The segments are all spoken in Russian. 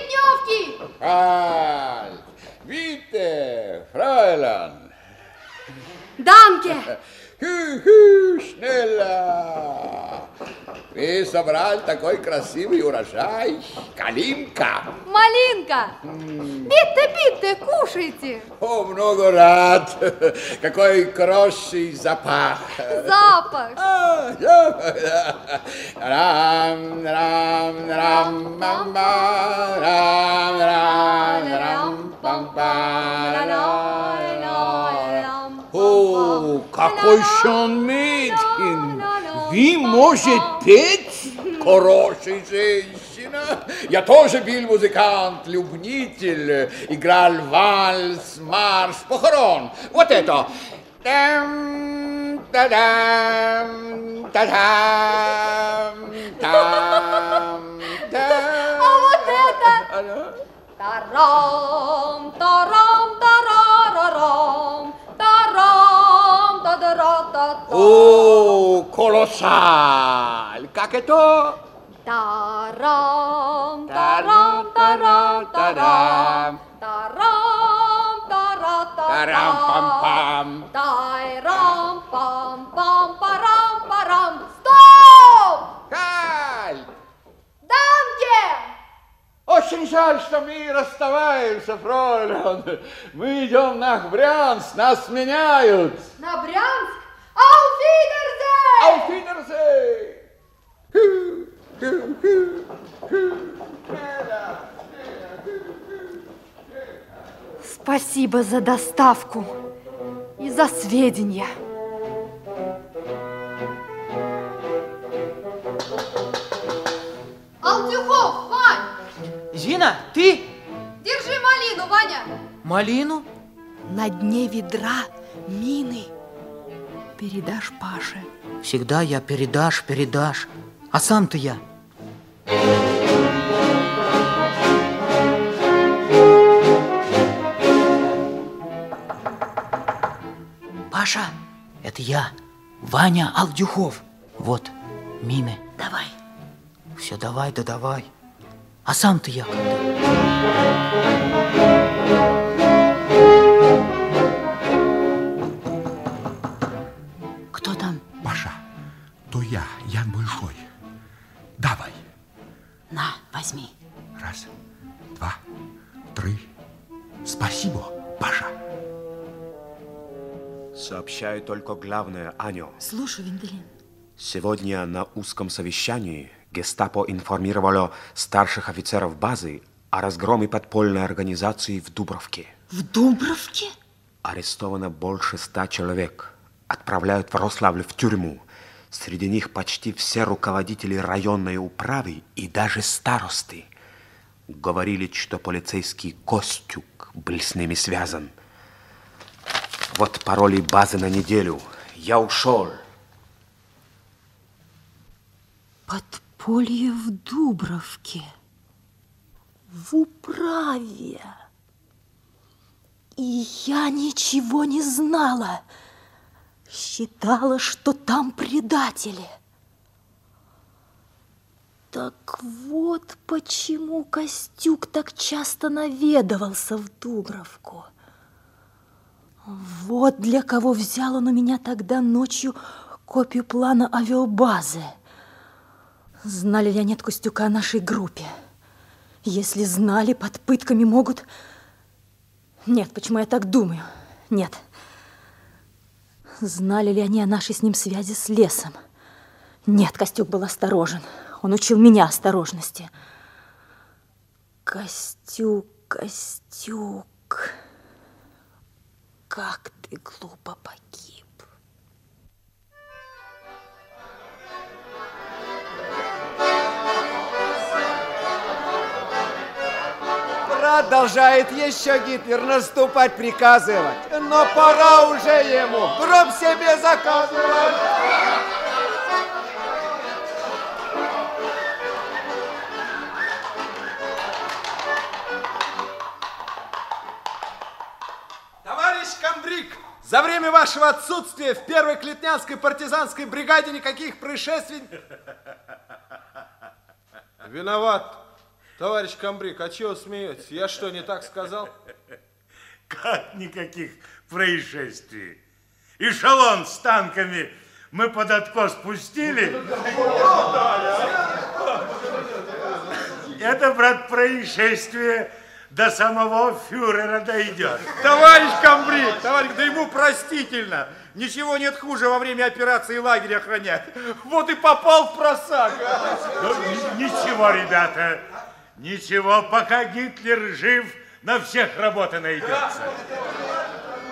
Вишневки! Halt! Bitte, Fräulein! Данке! Hü, hü, schneller! Вы собрали такой красивый урожай. Калинка. Малинка! Битте, битте, кушайте! О, много рад. Какой хороший запах. Запах! А, да. Рам, рам, рам, ба, рам, рам, рам, ба, ра. О, какой шумит! Вы можете петь? Хорошая женщина. Я тоже был музыкант, любнитель. Играл вальс, марш, похорон. Вот это. Там, та-дам, та-дам, там, там. А вот это? Тарам, тарам, тарарарам, тарам, та-да-ра-та-та. Колоссаль! Как это? Тарам, тарам, тарам, тарам, тарам, тара-та-та. Тарам-пам-пам. Тайрам, пам, пам, парам, парам. Стоп! Халь! Данке! Очень жаль, что мы расставаемся, фройлен. Мы идем на Брянск, нас меняют. Спасибо за доставку и за сведения. Алтюхов, Вань, Зина, ты держи малину, Ваня. малину? На дне ведра мины. Передашь Паше. Всегда я передашь, передашь. А сам-то я. Паша, это я, Ваня Алдюхов. Вот, мины. Давай. Все давай, да давай. А сам-то я когда? Сообщаю только главное, Аню. Слушай, Венделин. Сегодня на узком совещании гестапо информировало старших офицеров базы о разгроме подпольной организации в Дубровке. В Дубровке? Арестовано больше ста человек. Отправляют в Рославль в тюрьму. Среди них почти все руководители районной управы и даже старосты. Говорили, что полицейский Костюк был с ними связан. Вот пароли базы на неделю. Я ушел. Подполье в Дубровке. В управе. И я ничего не знала. Считала, что там предатели. Так вот почему Костюк так часто наведывался в Дубровку. Вот для кого взял он у меня тогда ночью копию плана авиабазы. Знали ли они от Костюка о нашей группе? Если знали, под пытками могут... Нет, почему я так думаю? Нет. Знали ли они о нашей с ним связи с лесом? Нет, Костюк был осторожен. Он учил меня осторожности. Костюк, Костюк, как ты глупо погиб. Продолжает еще Гитлер наступать, приказывать. Но пора уже ему гроб себе заказывать. За время вашего отсутствия в первой Клетнянской партизанской бригаде никаких происшествий... Виноват, Товарищ комбриг, а чего смеетесь? Я что, не так сказал? Как никаких происшествий. Эшелон с танками мы под откос пустили. Это, брат, происшествие до самого фюрера дойдет. Товарищ комбриг, товарищ, да ему простительно. Ничего нет хуже во время операции лагеря охранять. Вот и попал в просак. Ну, ничего, ребята, ничего, пока Гитлер жив, на всех работа найдется.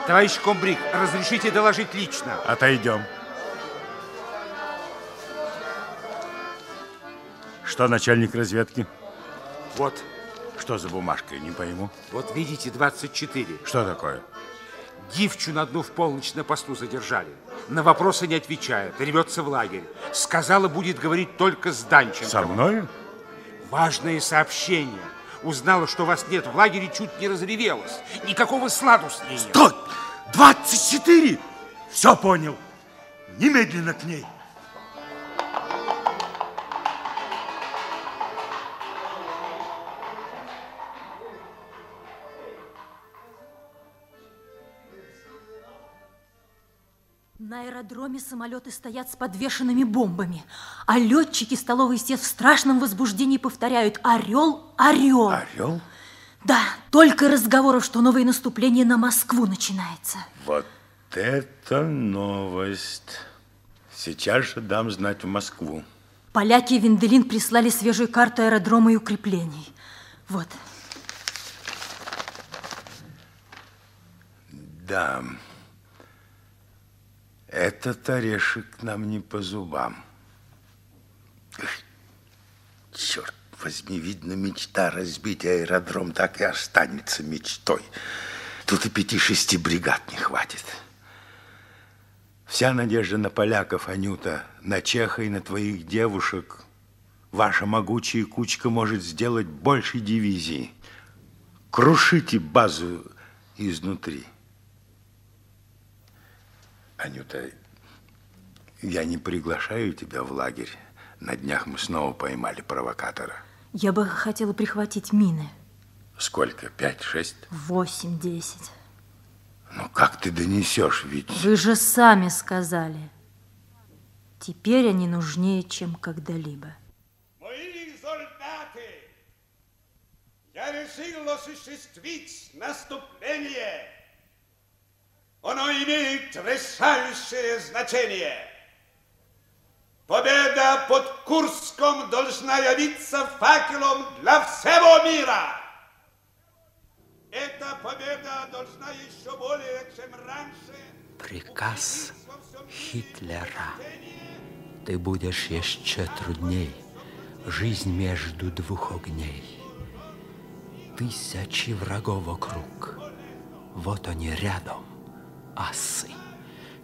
Товарищ комбриг, разрешите доложить лично. Отойдем. Что, начальник разведки? Вот. Что за бумажка, не пойму. Вот видите, 24. Что такое? Дивчу на дну в полночь на посту задержали. На вопросы не отвечает, рвется в лагерь. Сказала, будет говорить только с Данченко. Со мною? Важное сообщение. Узнала, что вас нет в лагере, чуть не разревелась. Никакого сладу с ней нет. Стой! 24! Все понял. Немедленно к ней. На аэродроме самолеты стоят с подвешенными бомбами, а летчики столовой сет в страшном возбуждении повторяют «Орел, орел!». Орел? Да, только разговоров, что новое наступление на Москву начинается. Вот это новость. Сейчас же дам знать в Москву. Поляки и Венделин прислали свежую карту аэродрома и укреплений. Вот. Да. Этот орешек нам не по зубам. Черт возьми, видно, мечта разбить аэродром так и останется мечтой. Тут и пяти-шести бригад не хватит. Вся надежда на поляков, Анюта, на Чеха и на твоих девушек. Ваша могучая кучка может сделать больше дивизии. Крушите базу изнутри. Анюта, я не приглашаю тебя в лагерь. На днях мы снова поймали провокатора. Я бы хотела прихватить мины. Сколько? Пять, шесть? Восемь, десять. Ну, как ты донесешь, ведь... Вы же сами сказали. Теперь они нужнее, чем когда-либо. Мои солдаты, я решил осуществить наступление. Оно имеет решающее значение. Победа под Курском должна явиться факелом для всего мира. Эта победа должна еще более, чем раньше... Приказ Хитлера. Ты будешь еще трудней. Жизнь между двух огней. Тысячи врагов вокруг. Вот они рядом, асы.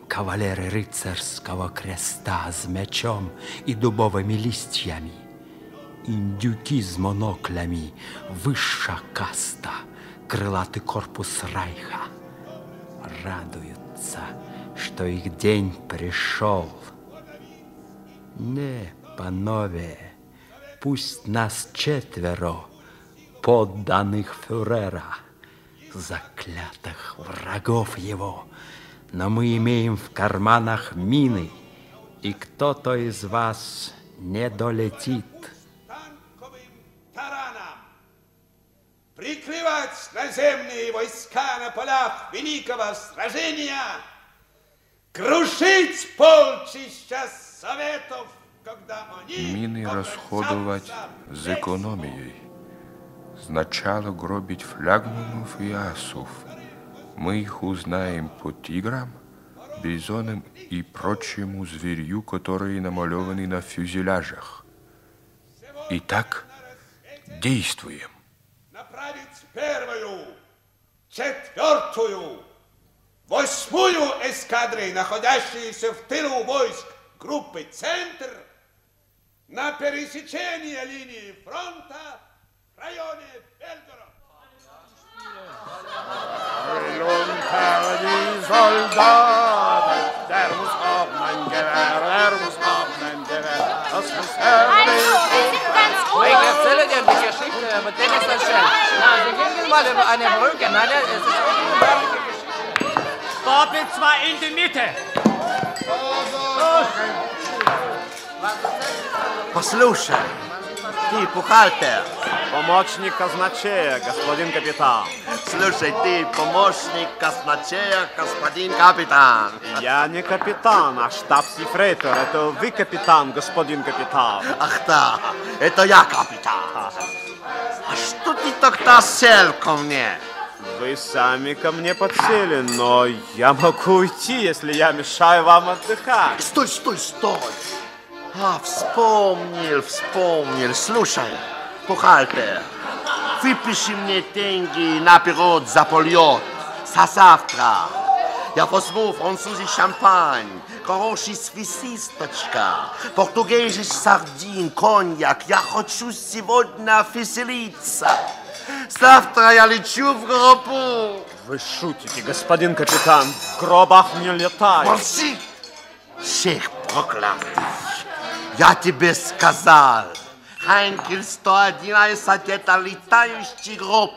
Кавалеры рыцарского креста с мечом и дубовыми листьями. Индюки с моноклями, высшая каста, крылатый корпус Райха. Радуются, что их день пришел. Не, панове, пусть нас четверо, подданных фюрера, заклятых врагов его, но мы имеем в карманах мины, и кто-то из вас не долетит. прикрывать наземные войска на полях великого сражения, крушить полчища советов, когда они Мины расходовать с экономией. Сначала гробить флягманов и асов. Мы их узнаем по тиграм, бизонам и прочему зверью, которые намалеваны на фюзеляжах. Итак, действуем. направить первую, четвертую, восьмую эскадры, находящиеся в тылу войск группы «Центр», на пересечение линии фронта Rajone Belgrad. Lunter die Soldaten, der muss auf mein Gewehr, er muss auf mein Gewehr, das muss er nicht. Ich erzähle dir die Geschichte mit Dennis Michel. Na, also sie gingen mal über eine Brücke, na, das ist eine Geschichte. Babitz war in die Mitte. Los. Was ist los? Ты бухгалтер. Помощник казначея, господин капитан. Слушай, ты помощник казначея, господин капитан. Я не капитан, а штабс-ефрейтор. Это вы капитан, господин капитан. Ах да, это я капитан. А что ты тогда сел ко мне? Вы сами ко мне подсели, но я могу уйти, если я мешаю вам отдыхать. Стой, стой, стой. А, вспомнил, вспомнил. Слушай, бухгалтер, выпиши мне деньги наперед за полет. За завтра. Я возьму французский шампань, хороший свисисточка, португезий сардин, коньяк. Я хочу сегодня веселиться. Завтра я лечу в гробу. Вы шутите, господин капитан. В гробах не летают. Молчи! Всех проклятых! Я тебе сказал, Хайнкель 111 это летающий гроб.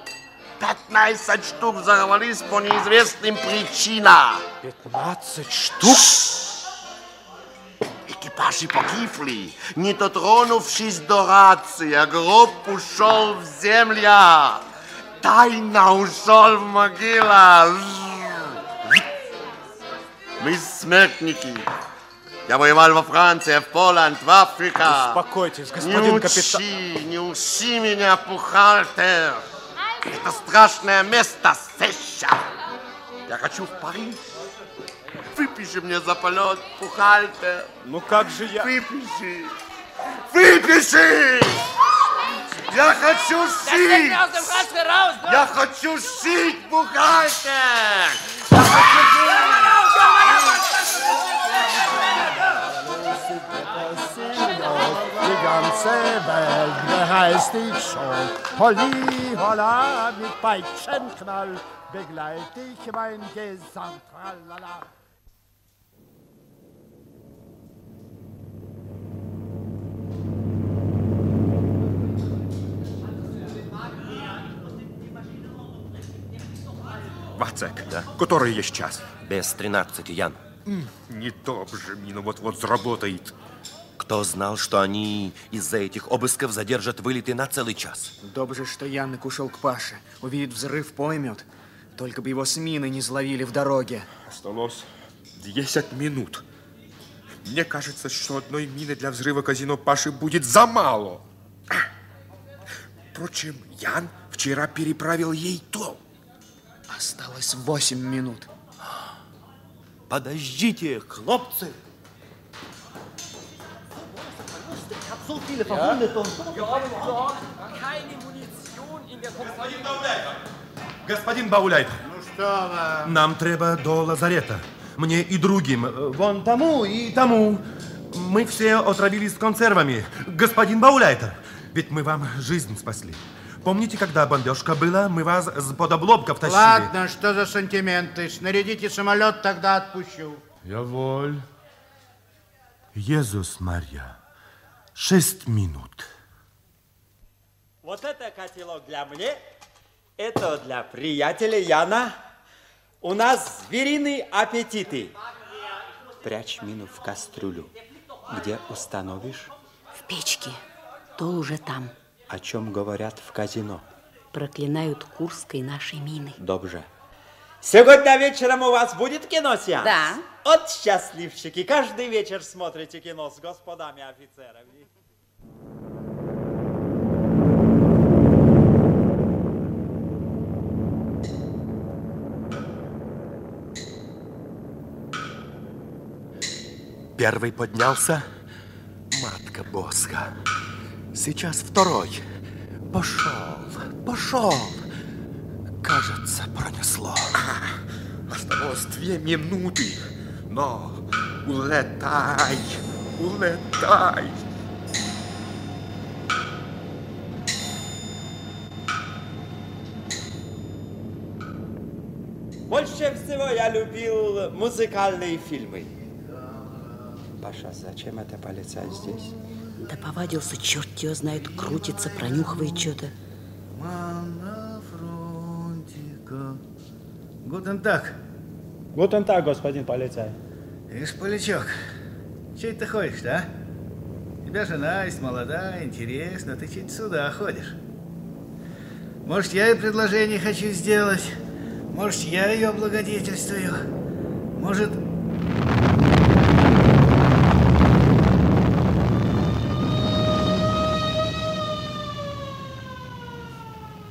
15 штук взорвались по неизвестным причинам. 15 штук? Экипажи погибли, не дотронувшись до рации, а гроб ушел в землю. Тайно ушел в могилу. Мы смертники. Я воевал во Франции, в Поланд, в Африке. Успокойтесь, Не господин капитан. учи, не учи меня, бухгалтер. Это страшное место, Сеща. Я хочу в Париж. Выпиши мне за полет, бухгалтер. Ну как же я... Выпиши. Выпиши! Я хочу шить! Я хочу шить, бухгалтер! Я хочу Welt beheist dich schon. Holli, holla, mit Peitschenknall begleit dich mein Gesang. Tralala. Вацек, да? который есть час? Без 13, Ян. Не добже, мина вот-вот заработает. Кто знал, что они из-за этих обысков задержат вылеты на целый час? Добже, что Янок ушел к Паше. Увидит взрыв, поймет. Только бы его с мины не зловили в дороге. Осталось 10 минут. Мне кажется, что одной мины для взрыва казино Паши будет за мало. Впрочем, Ян вчера переправил ей дом. Осталось 8 минут. Подождите, хлопцы! So viele Verwundete und Keine Munition in der Kompanie. Господин Бауляйт, Ну что вам? нам треба до лазарета. Мне и другим. э, Вон тому и тому. Мы все отравились консервами. Господин Бауляйтер, ведь мы вам жизнь спасли. Помните, когда бомбежка была, мы вас с под обломков тащили? Ладно, что за сантименты? Снарядите самолет, тогда отпущу. Я воль. Иисус Марья. Шесть минут. Вот это котелок для мне, это для приятеля Яна. У нас звериные аппетиты. Прячь мину в кастрюлю. Где установишь? В печке. То уже там. О чем говорят в казино? Проклинают Курской нашей мины. Добже. Сегодня вечером у вас будет киносеанс? Да. От счастливчики. Каждый вечер смотрите кино с господами офицерами. Первый поднялся. Матка Боска. Сейчас второй. Пошел, пошел. Кажется, пронесло. Осталось две минуты. Но улетай, улетай. Больше всего я любил музыкальные фильмы. Паша, зачем это полицай здесь? Да повадился, черт его знает, крутится, пронюхивает что-то. Гутен так. Guten Tag, господин полицай. Ишь, Полячок, че ты ходишь а? У тебя жена есть молодая, интересно, ты чуть сюда ходишь. Может, я ей предложение хочу сделать. Может, я ее облагодетельствую. Может...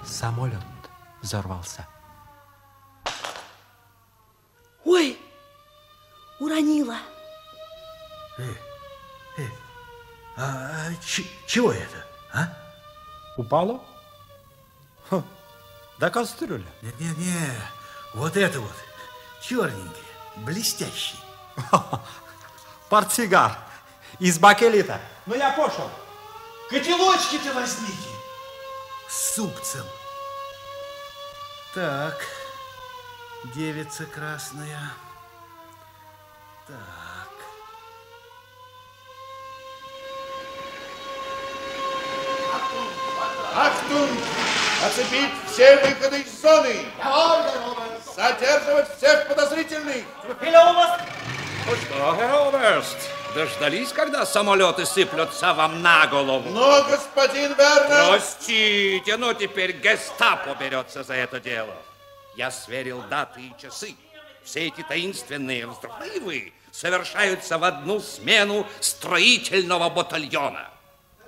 Самолет взорвался. Уронила. Э, э, а ч- чего это, а? Упало? Хм, да кастрюля. Не-не-не, вот это вот, черненький, блестящий. Портсигар из бакелита. Ну, я пошел. Котелочки-то возьмите. С супцем. Так, девица красная. Так. Ахтунг! Оцепить все выходы из зоны! Задерживать всех подозрительных! Ну что, Героберст, дождались, когда самолеты сыплются вам на голову? Но, господин Вернер... Простите, но теперь гестапо берется за это дело. Я сверил даты и часы. Все эти таинственные взрывы совершаются в одну смену строительного батальона.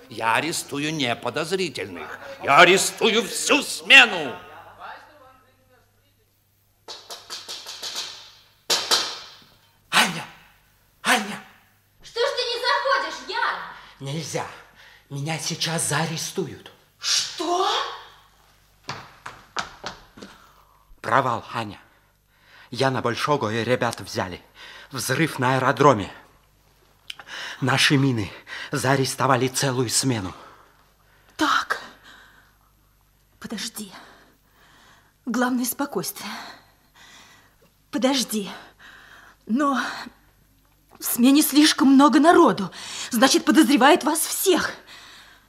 Я арестую не подозрительных, я арестую всю смену. Что ж ты не заходишь, Ян? Нельзя. Меня сейчас заарестуют. Что? Провал, Аня. Яна Большого и ребят взяли. Взрыв на аэродроме. Наши мины заарестовали целую смену. Так. Подожди. Главное спокойствие. Подожди. Но в смене слишком много народу. Значит, подозревает вас всех.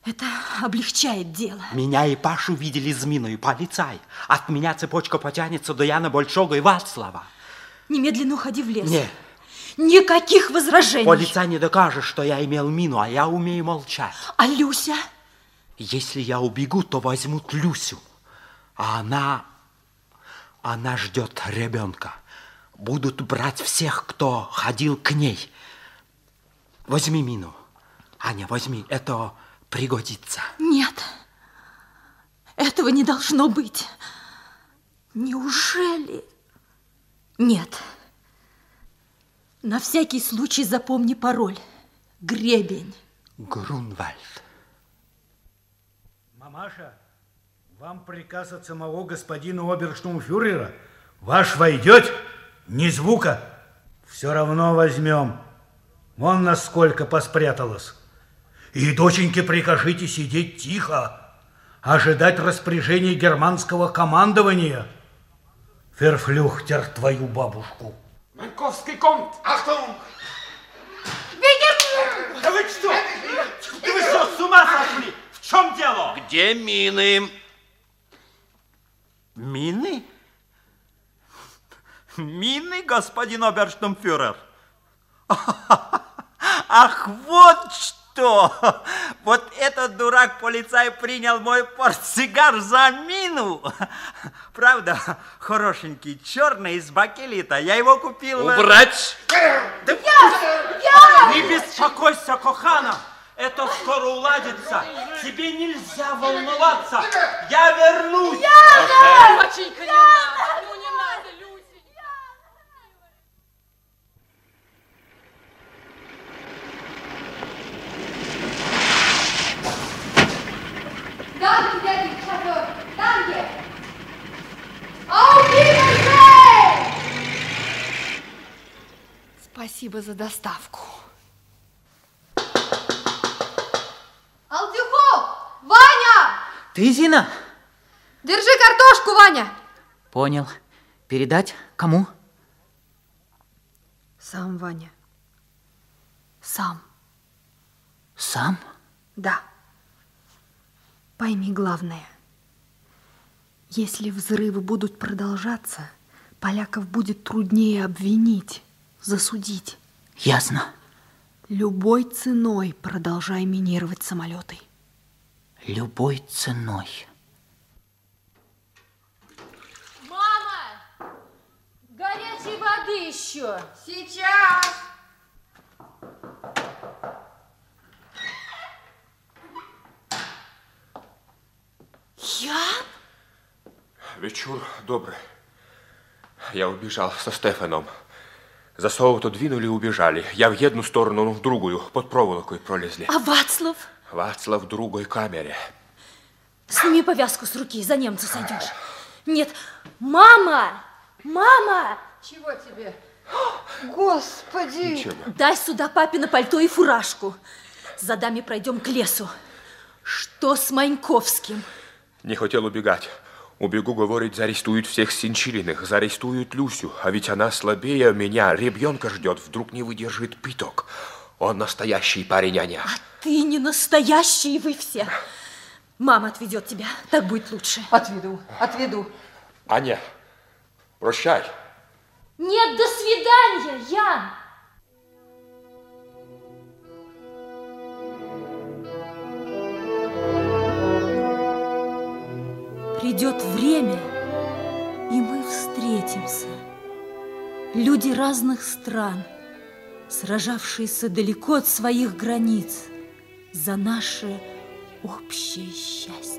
Это облегчает дело. Меня и Пашу видели с миной, полицай. От меня цепочка потянется до Яна Большого и Вацлава. Немедленно уходи в лес. Не, Никаких возражений. полицай не докажет, что я имел мину, а я умею молчать. А Люся? Если я убегу, то возьмут Люсю. А она... Она ждет ребенка. Будут брать всех, кто ходил к ней. Возьми мину. Аня, возьми, это пригодится. Нет. Этого не должно быть. Неужели? Нет. На всякий случай запомни пароль. Гребень. Грунвальд. Мамаша, вам приказ от самого господина оберштумфюрера. Ваш войдет, ни звука. Все равно возьмем. Вон насколько поспряталась. И доченьке прикажите сидеть тихо, ожидать распоряжений германского командования. Ферфлюхтер твою бабушку. Манковский комт! Ахтунг! Бегем! Да вы что? Да вы что, с ума сошли? В чем дело? Где мины? Мины? Мины, господин оберштумфюрер? Ах, вот что! Вот этот дурак-полицай принял мой портсигар за мину. Правда, хорошенький, черный, из бакелита. Я его купил... э, Убрать! Да Я! Я! Не беспокойся, Кохана. Это скоро уладится. Тебе нельзя волноваться. Я вернусь. Яна! Доченька, не надо, ну не надо, Люся. Danke, der Diktator! Danke! Auf Wiedersehen! Спасибо за доставку. Алтюхов! Ваня! Ты, Зина? Держи картошку, Ваня! Понял. Передать кому? Сам, Ваня. Сам. Сам? Да. Пойми главное. Если взрывы будут продолжаться, поляков будет труднее обвинить, засудить. Ясно. Любой ценой продолжай минировать самолеты. Любой ценой. Мама! Горячей воды еще! Сейчас! Я? Вечер добрый. Я убежал со Стефаном. Засову то двинули и убежали. Я в одну сторону, ну в другую, под проволокой пролезли. А Вацлав? Вацлав в другой камере. Сними повязку с руки, за немца сойдешь. Нет, мама! Мама! Чего тебе? Господи! Ничего. Дай сюда папина пальто и фуражку. За даме пройдем к лесу. Что с Маньковским? Не хотел убегать. Убегу, говорит, заарестуют всех Синчилиных, заарестуют Люсю. А ведь она слабее меня, ребенка ждет, вдруг не выдержит питок. Он настоящий парень, Аня. Ты не настоящий, вы все. Мама отведет тебя, так будет лучше. Отведу, отведу. Аня, прощай. Нет, до свидания, Ян! Придет время, и мы встретимся. Люди разных стран, сражавшиеся далеко от своих границ за наше общее счастье.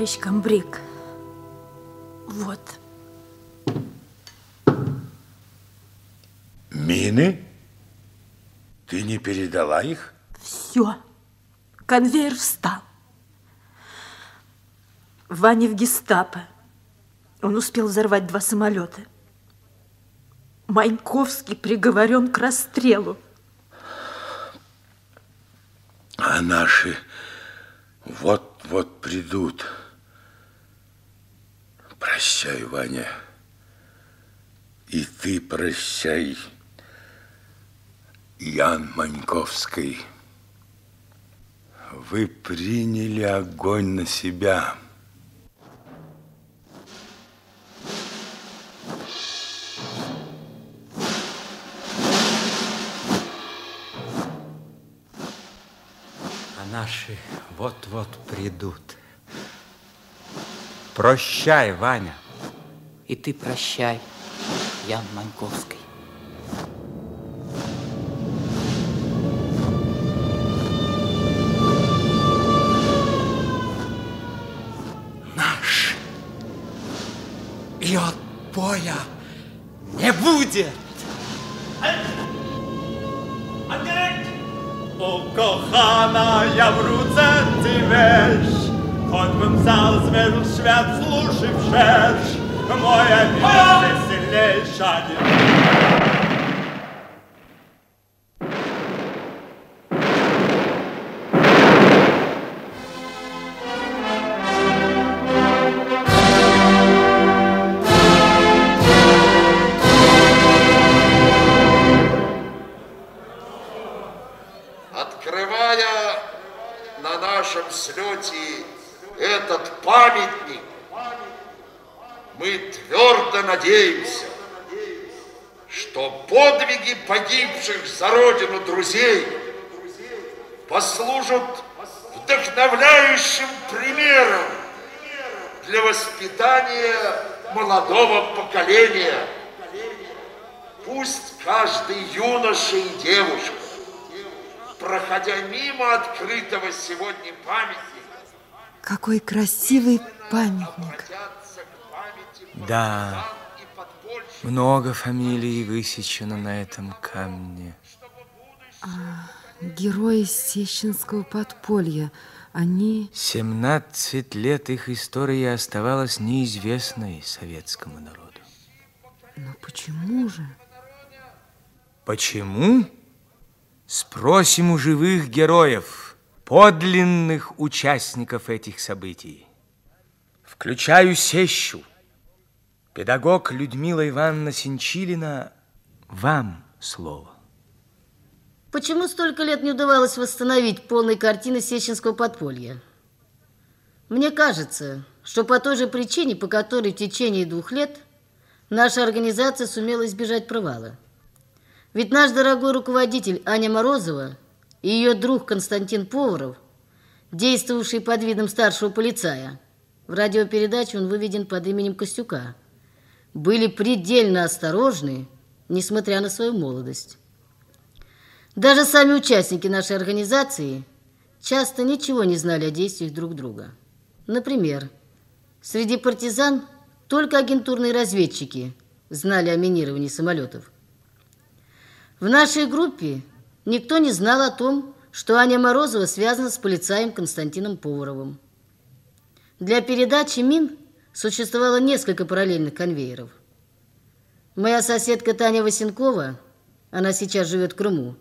Товарищ Камбрик, вот. Мины? Ты не передала их? Все. Конвейер встал. Ваня в гестапо. Он успел взорвать два самолета. Маньковский приговорен к расстрелу. А наши вот-вот придут. Прощай, Ваня. И ты прощай, Ян Маньковский. Вы приняли огонь на себя. А наши вот-вот придут. Прощай, Ваня. И ты прощай, Ян Маньковский. Choćbym zal zmierzył świat, służy wrzecz, moja молодого поколения. Пусть каждый юноша и девушка, проходя мимо открытого сегодня памятника, Какой красивый памятник. Да, много фамилий высечено на этом камне. А, герои Сещинского подполья, они... 17 лет их история оставалась неизвестной советскому народу. Но почему же? Почему? Спросим у живых героев. подлинных участников этих событий. Включаю сещу. Педагог Людмила Ивановна Синчилина, вам слово. Почему столько лет не удавалось восстановить полной картины Сеченского подполья? Мне кажется, что по той же причине, по которой в течение двух лет наша организация сумела избежать провала. Ведь наш дорогой руководитель Аня Морозова и ее друг Константин Поваров, действовавший под видом старшего полицая, в радиопередаче он выведен под именем Костюка, были предельно осторожны, несмотря на свою молодость. Даже сами участники нашей организации часто ничего не знали о действиях друг друга. Например, среди партизан только агентурные разведчики знали о минировании самолетов. В нашей группе никто не знал о том, что Аня Морозова связана с полицаем Константином Поваровым. Для передачи мин существовало несколько параллельных конвейеров. Моя соседка Таня Васенкова, она сейчас живет в Крыму,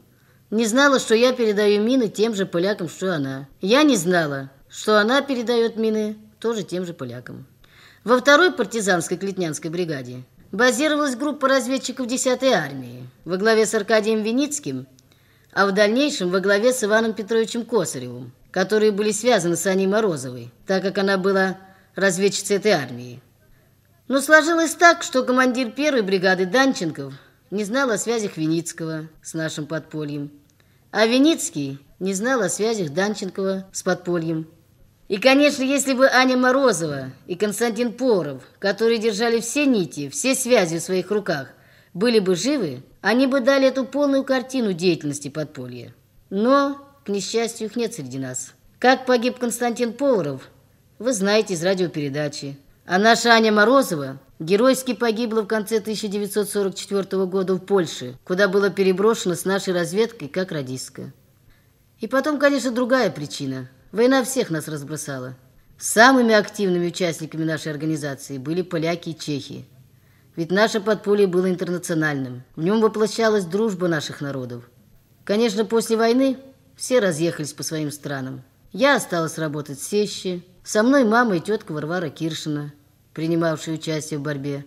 не знала, что я передаю мины тем же полякам, что она. Я не знала, что она передает мины тоже тем же полякам. Во второй партизанской Клетнянской бригаде базировалась группа разведчиков 10-й армии во главе с Аркадием Виницким, а в дальнейшем во главе с Иваном Петровичем Косаревым, которые были связаны с Аней Морозовой, так как она была разведчицей этой армии. Но сложилось так, что командир первой бригады Данченков не знал о связях Виницкого с нашим подпольем, а Виницкий не знал о связях Данченкова с подпольем. И, конечно, если бы Аня Морозова и Константин Поров, которые держали все нити, все связи в своих руках, были бы живы, они бы дали эту полную картину деятельности подполья. Но, к несчастью, их нет среди нас. Как погиб Константин Поваров, вы знаете из радиопередачи. А наша Аня Морозова геройски погибла в конце 1944 года в Польше, куда было переброшено с нашей разведкой как радистка. И потом, конечно, другая причина. Война всех нас разбросала. Самыми активными участниками нашей организации были поляки и чехи. Ведь наше подполье было интернациональным. В нем воплощалась дружба наших народов. Конечно, после войны все разъехались по своим странам. Я осталась работать в Сеще. Со мной мама и тетка Варвара Киршина, принимавшие участие в борьбе.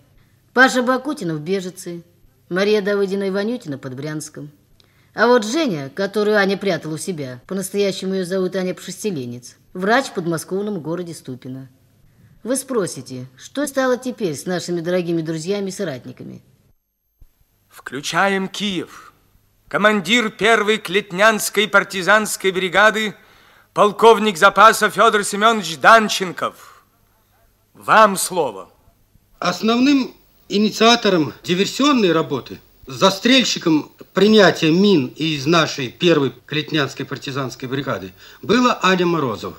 Паша Бакутина в Бежице. Мария Давыдина Иванютина под Брянском. А вот Женя, которую Аня прятала у себя, по-настоящему ее зовут Аня Пшестеленец, врач в подмосковном городе Ступино. Вы спросите, что стало теперь с нашими дорогими друзьями и соратниками? Включаем Киев. Командир первой Клетнянской партизанской бригады, полковник запаса Федор Семенович Данченков. Вам слово. Основным инициатором диверсионной работы, застрельщиком принятия мин из нашей первой Клетнянской партизанской бригады была Аня Морозова.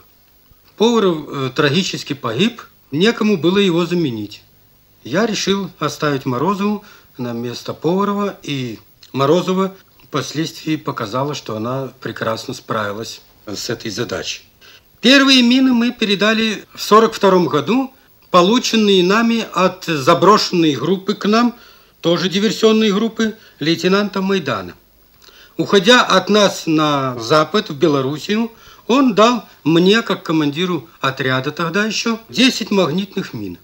Поваров э, трагически погиб, некому было его заменить. Я решил оставить Морозову на место Поварова, и Морозова впоследствии показала, что она прекрасно справилась с этой задачей. Первые мины мы передали в 1942 году, полученные нами от заброшенной группы к нам, тоже диверсионной группы, лейтенанта Майдана. Уходя от нас на запад, в Белоруссию, он дал мне, как командиру отряда тогда еще, 10 магнитных мин,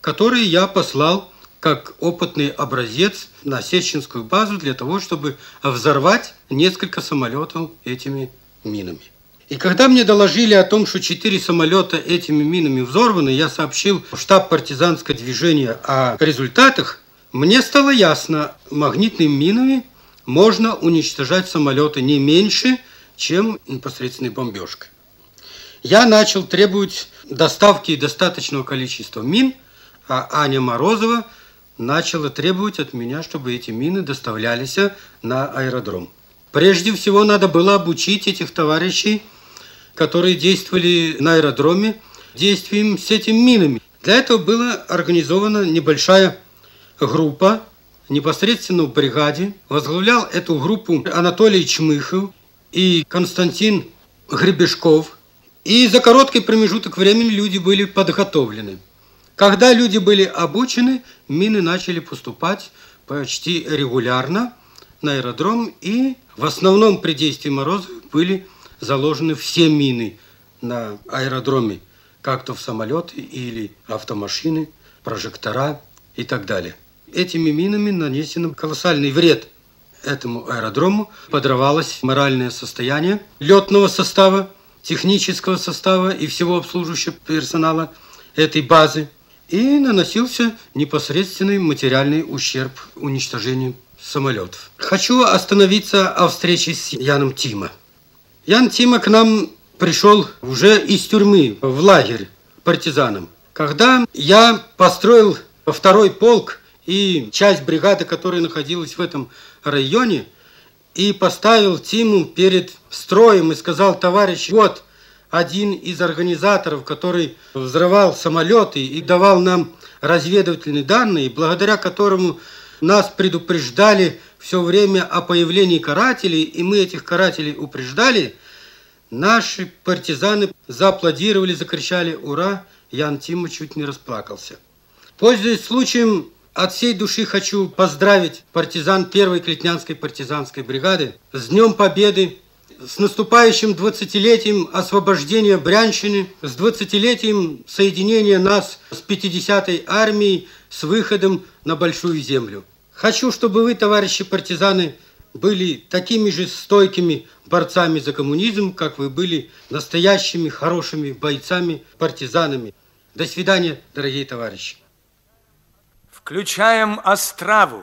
которые я послал как опытный образец на Сеченскую базу для того, чтобы взорвать несколько самолетов этими минами. И когда мне доложили о том, что четыре самолета этими минами взорваны, я сообщил в штаб партизанского движения о результатах, мне стало ясно, магнитными минами можно уничтожать самолеты не меньше, чем непосредственной бомбежкой. Я начал требовать доставки достаточного количества мин, а Аня Морозова начала требовать от меня, чтобы эти мины доставлялись на аэродром. Прежде всего надо было обучить этих товарищей, которые действовали на аэродроме, действием с этими минами. Для этого была организована небольшая группа непосредственно в бригаде. Возглавлял эту группу Анатолий Чмыхов и Константин Гребешков. И за короткий промежуток времени люди были подготовлены. Когда люди были обучены, мины начали поступать почти регулярно на аэродром и в основном при действии морозов были заложены все мины на аэродроме, как то в самолеты или автомашины, прожектора и так далее. Этими минами нанесен колоссальный вред этому аэродрому. Подорвалось моральное состояние летного состава, технического состава и всего обслуживающего персонала этой базы. И наносился непосредственный материальный ущерб уничтожению самолетов. Хочу остановиться о встрече с Яном Тима. Ян Тима к нам пришел уже из тюрьмы в лагерь партизанам. Когда я построил второй полк и часть бригады, которая находилась в этом районе, и поставил Тиму перед строем и сказал, товарищ, вот один из организаторов, который взрывал самолеты и давал нам разведывательные данные, благодаря которому нас предупреждали все время о появлении карателей, и мы этих карателей упреждали, наши партизаны зааплодировали, закричали «Ура!», Ян Тима чуть не расплакался. Пользуясь случаем, от всей души хочу поздравить партизан первой Клетнянской партизанской бригады с Днем Победы, с наступающим 20-летием освобождения Брянщины, с 20-летием соединения нас с 50-й армией с выходом на Большую Землю. Хочу, чтобы вы, товарищи партизаны, были такими же стойкими борцами за коммунизм, как вы были настоящими хорошими бойцами, партизанами. До свидания, дорогие товарищи. Включаем Остраву.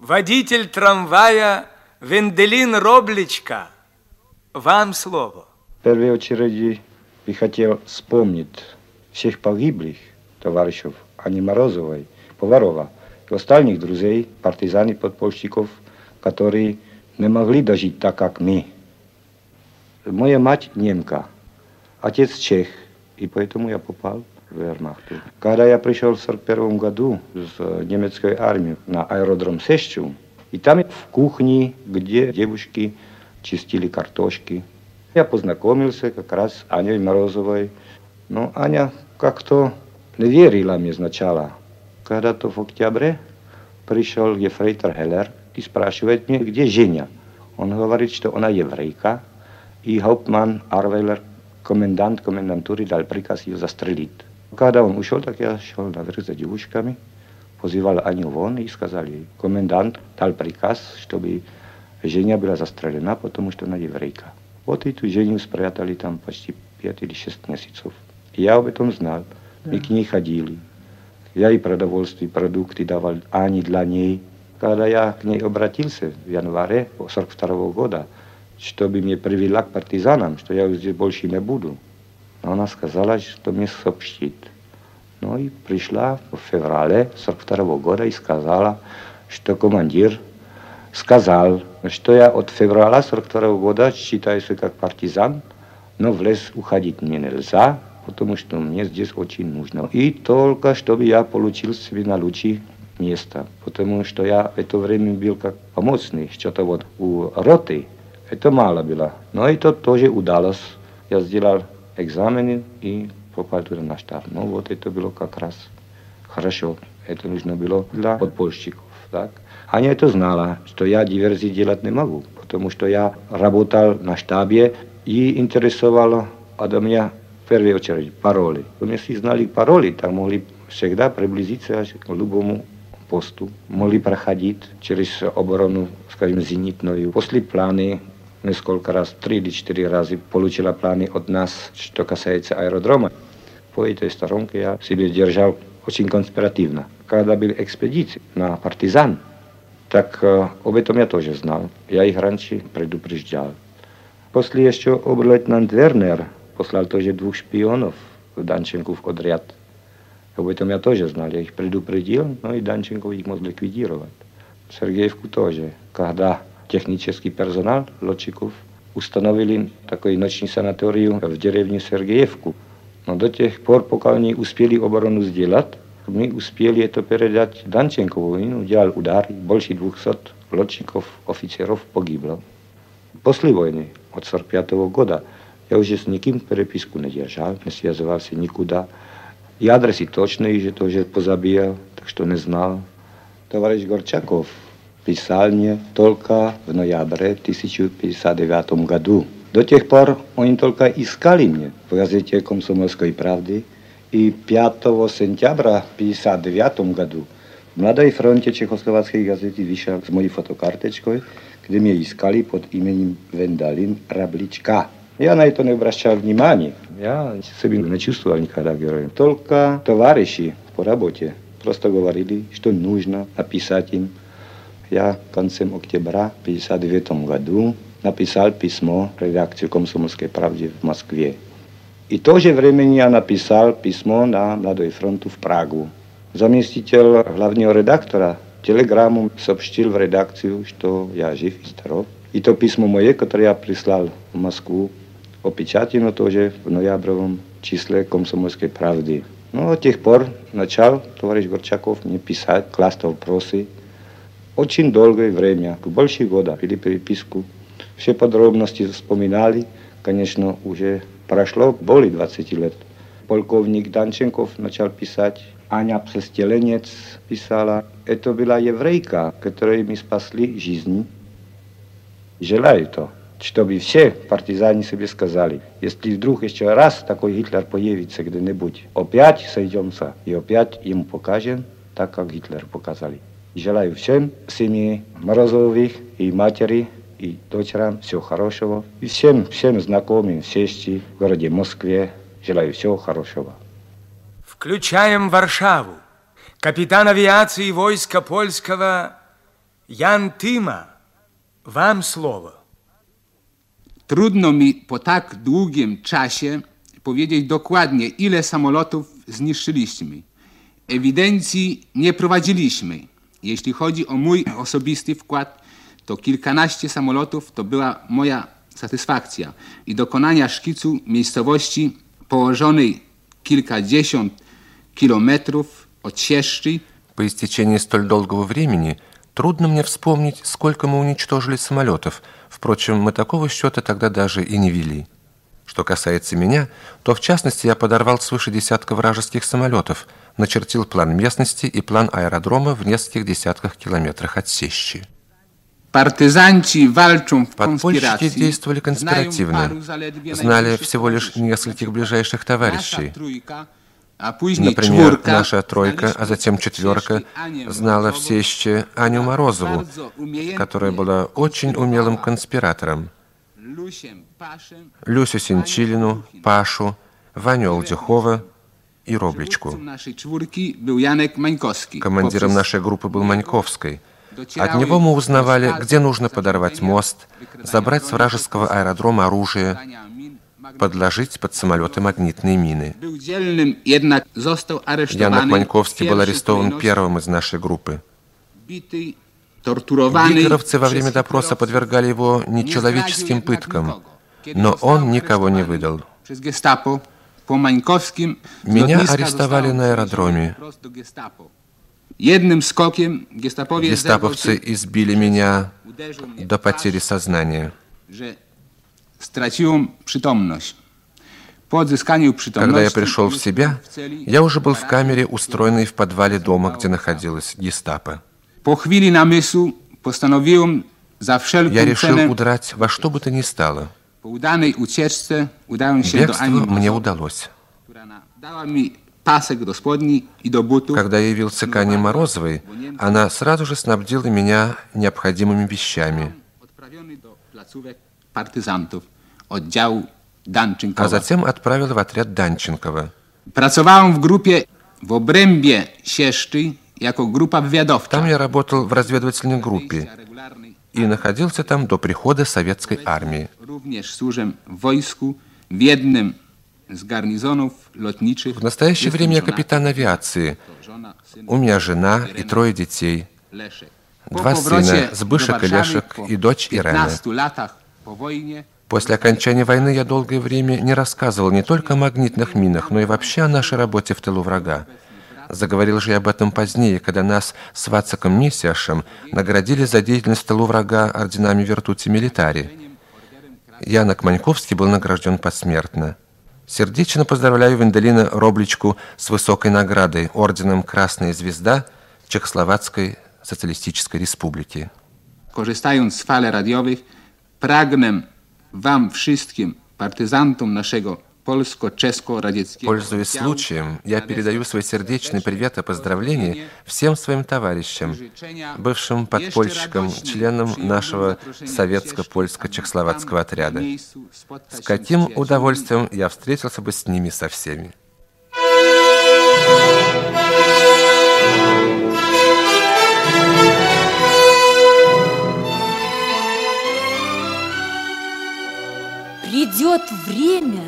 Водитель трамвая Венделин Робличка. Вам слово. В первую очередь я хотел вспомнить всех погиблых товарищев Ани Морозовой, Поварова остальных друзей, партизан и подпольщиков, которые не могли дожить так, как мы. Моя мать немка, отец чех, и поэтому я попал вермахту. Когда я пришел в 1941 году с немецкой армией на аэродром Сещу, и там в кухне, где девушки чистили картошки, я познакомился как раз с Аней Морозовой. Но Аня как-то не верила мне сначала. Когда-то в октябре пришел ефрейтор Хеллер и спрашивает меня, где Женя. Он говорит, что она еврейка, и Гауптман Арвейлер, комендант комендантуры, дал приказ ее застрелить. Когда он ушел, так я шел наверх за девушками, позывал Аню вон и сказал ей, комендант дал приказ, чтобы Женя была застрелена, потому что она еврейка. Вот эту Женю спрятали там почти пять или шесть месяцев. Я об этом знал. Мы к ней ходили. Я и продовольствие, и продукты давал Ане для ней. Когда я к ней обратился в январе 42 года, чтобы меня привела к партизанам, что я здесь больше не буду, она сказала, что мне сообщит. Ну и пришла в феврале 42 года и сказала, что командир сказал, что я от февраля 42 года считаюсь как партизан, но в лес уходить мне нельзя, потому что мне здесь очень нужно. И только чтобы я получил себе на лучи место, потому что я в это время был как помощник, что-то вот у роты, это мало было. Но это тоже удалось. Я сделал экзамены и попал туда на штаб. Ну вот это было как раз хорошо. Это нужно было для подпольщиков. Так? Аня это знала, что я диверсии делать не могу, потому что я работал на штабе и интересовало от меня в первую очередь пароли. Если знали пароли, так могли всегда приблизиться к любому посту, могли проходить через оборону, скажем, зенитную. После планы несколько раз, три или четыре раза получила планы от нас, что касается аэродрома. По этой сторонке я себе держал очень конспиративно. Когда был экспедиция на партизан, так э, об этом я тоже знал. Я их раньше предупреждал. После еще обер-лейтенант Вернер послал тоже двух шпионов в Данченков отряд. Об этом я тоже знал. Я их предупредил, но и Данченков их мог ликвидировать. Сергеевку тоже. Когда технический персонал летчиков установили такой ночный санаторий в деревне Сергеевку. Но до тех пор, пока они успели оборону сделать, мы успели это передать Данченкову. Он уделал удар, больше 200 летчиков, офицеров погибло. После войны, от 45 года, я уже с никем переписку не держал, не связывался никуда. И адресы точные же тоже позабил, так что не знал. Товарищ Горчаков писал мне только в ноябре 1959 году. До тех пор они только искали меня в газете «Комсомольской правды». И 5 сентября 1959 году в «Младой фронте» чехословацкой газеты вышел с моей фотокарточкой, где меня искали под именем Вендалин Рабличка. Я на это не обращал внимания. Я себя не чувствовал никогда героем. Только товарищи по работе просто говорили, что нужно написать им. Я концем октября 1959 году написал письмо в редакцию «Комсомольской правды» в Москве. И в то же время я написал письмо на Младой фронту в Прагу. Заместитель главного редактора телеграмму сообщил в редакцию, что я жив и здоров. И то письмо мое, которое я прислал в Москву, опечатано тоже в ноябровом числе «Комсомольской правды». Ну, с тех пор начал товарищ Горчаков мне писать, класть вопросы. Очень долгое время, больше года, вели переписку. Все подробности вспоминали. Конечно, уже прошло более 20 лет. Полковник Данченков начал писать. Аня Престеленец писала. Это была еврейка, которой мы спасли жизнь. Желаю то, Чтобы все партизане себе сказали, если вдруг еще раз такой Гитлер появится где-нибудь, опять сойдемся и опять ему покажем, так как Гитлер показали. Желаю всем семье Морозовых и матери, и дочерям всего хорошего. И всем, всем знакомым в сети в городе Москве желаю всего хорошего. Включаем Варшаву. Капитан авиации войска польского Ян Тыма. Вам слово. Trudno mi po tak długim czasie powiedzieć dokładnie, ile samolotów zniszczyliśmy. Ewidencji nie prowadziliśmy. Jeśli chodzi o mój osobisty wkład, to kilkanaście samolotów to była moja satysfakcja i dokonania szkicu miejscowości położonej kilkadziesiąt kilometrów od Sieszczy. По истечении столь долгого времени трудно мне вспомнить, сколько мы уничтожили самолетов. Впрочем, мы такого счета тогда даже и не вели. Что касается меня, то в частности я подорвал свыше десятка вражеских самолетов, начертил план местности и план аэродрома в нескольких десятках километрах от Сещи. Партизанci walczą w Подпольщики действовали конспиративно, знали всего лишь нескольких ближайших товарищей. Później Например, наша тройка, а затем четверка знала в Сеще Аню Морозову, которая была очень умелым конспиратором. Люсю Синчилину, Пашу, Ваню Алдюхова и Робличку. Командиром нашей группы был Маньковской. От него мы узнавали, где нужно подорвать мост, забрать с вражеского аэродрома оружие, подложить под самолеты магнитные мины. Янок Маньковский был арестован первым из нашей группы. Гитлеровцы во время допроса подвергали его нечеловеческим пыткам, но он никого не выдал. Меня арестовали на аэродроме. Jednym skokiem gestapowie Гестаповцы избили меня до потери сознания. Straciłem przytomność. Po odzyskaniu Когда я przytomności пришел в себя, я уже был в камере, устроенной в подвале дома, где находилась гестапо. po chwili namysłu postanowiłem za wszelką Я решил удрать во что бы то ни стало. po udanej ucieczce udałem się Бегство Ani мне Morozowej, удалось. dała mi pasek do spodni i do butów. Когда я явился к Ане Морозовой, она сразу же снабдила меня необходимыми вещами, partyzantów oddziału а Danczynkowa. затем отправила в отряд Данченкова. Pracowałem w grupie w obrębie Sieszczy jako grupa wywiadowcza. Там я работал в разведывательной группе и находился там до прихода советской армии. Również służę w wojsku w jednym z garnizonów lotniczych. В настоящее время я капитан авиации. У меня жена и трое детей. Два сына, Збышек и Лешек, и дочь Ирена. 15 latach po wojnie После окончания войны я долгое время не рассказывал не только о магнитных минах, но и вообще о нашей работе в тылу врага. Заговорил же я об этом позднее, когда нас с Вацаком Месиашем наградили за деятельность в тылу врага орденами Вертути Милитари. Янок Маньковский был награжден посмертно. Сердечно поздравляю Венделина Робличку с высокой наградой орденом Красная Звезда Чехословацкой Социалистической Республики. korzystając z fal radiowych, pragnę wam wszystkim, partyzantom naszego Пользуясь случаем, я передаю свой сердечный привет и поздравления всем своим товарищам, бывшим подпольщикам, членам нашего советско-польско-чехословацкого отряда. С каким удовольствием я встретился бы с ними со всеми. Придет время,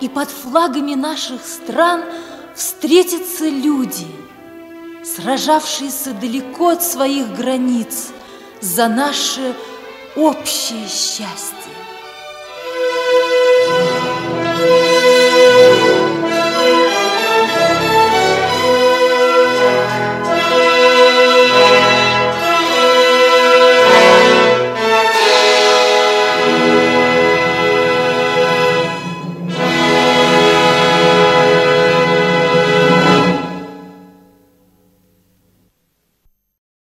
и под флагами наших стран встретятся люди, сражавшиеся далеко от своих границ за наше общее счастье.